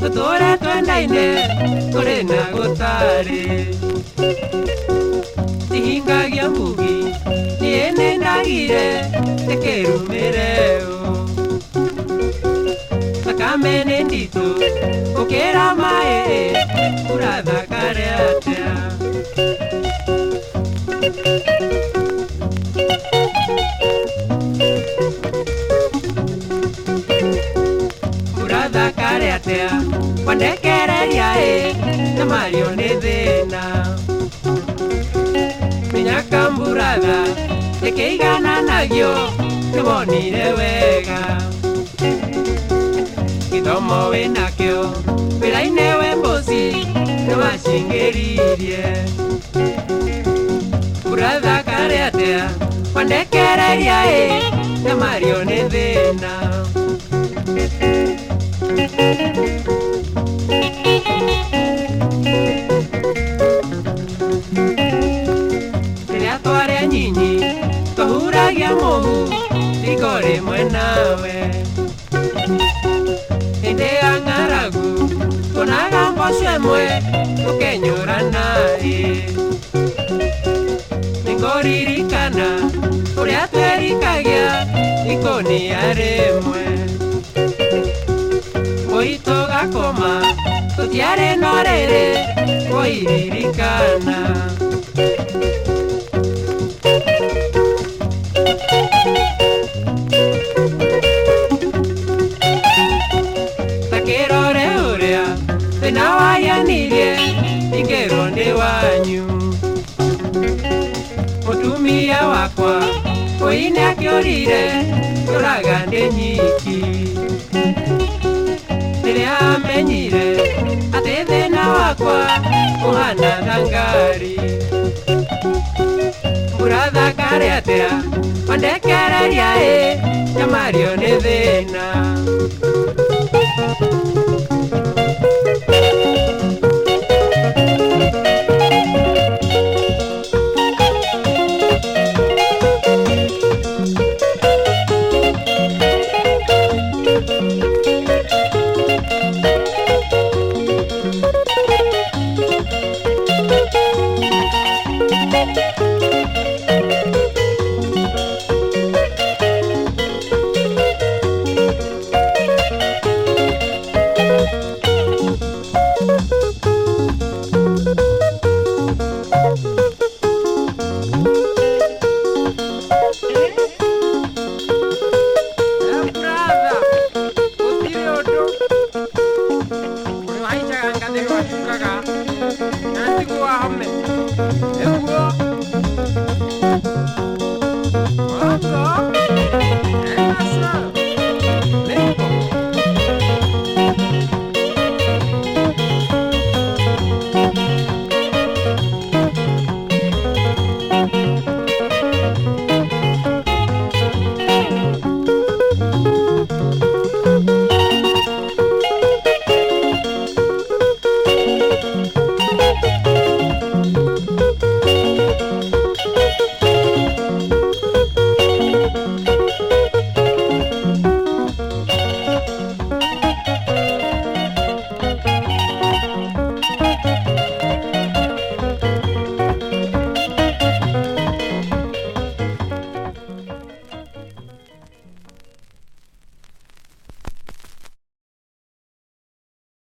tũtũre twendaine tũrĩ na gũtarĩ tihingagia ĩkĩrumĩre ũ thakame nĩ nditũ gũkĩra maĩ ũrathakare atĩa ũrathakare atĩa kwandekereria ĩ na mario nĩ thĩna minyaka mburatha ĩkĩigananagio nĩwonire wega gĩthomo wĩnakĩo wĩra-inĩ wĩ mbũci nĩwacingĩririe ũrathakare atĩa kwandekereria ĩ na mario nĩ thĩna rĩrĩa twarĩ anyinyi twahuragia mũhu riko rĩmwe nawe hĩndĩ ya ng'aragu tuonaga mboco ĩmwe tũkenyũrana ĩ nĩngũririkana ũrĩa twerikagia ikũnia rĩmwe. Ngũi tũgakoma tũtiarĩ no rĩrĩ kũiririkana njurire njuraga ndi nyiki. Rĩrĩa menyire atĩ thĩna wakwa ũhanaga ngari. Mbura thakarĩatĩra wandekereria ĩ nyamario nĩ thĩna.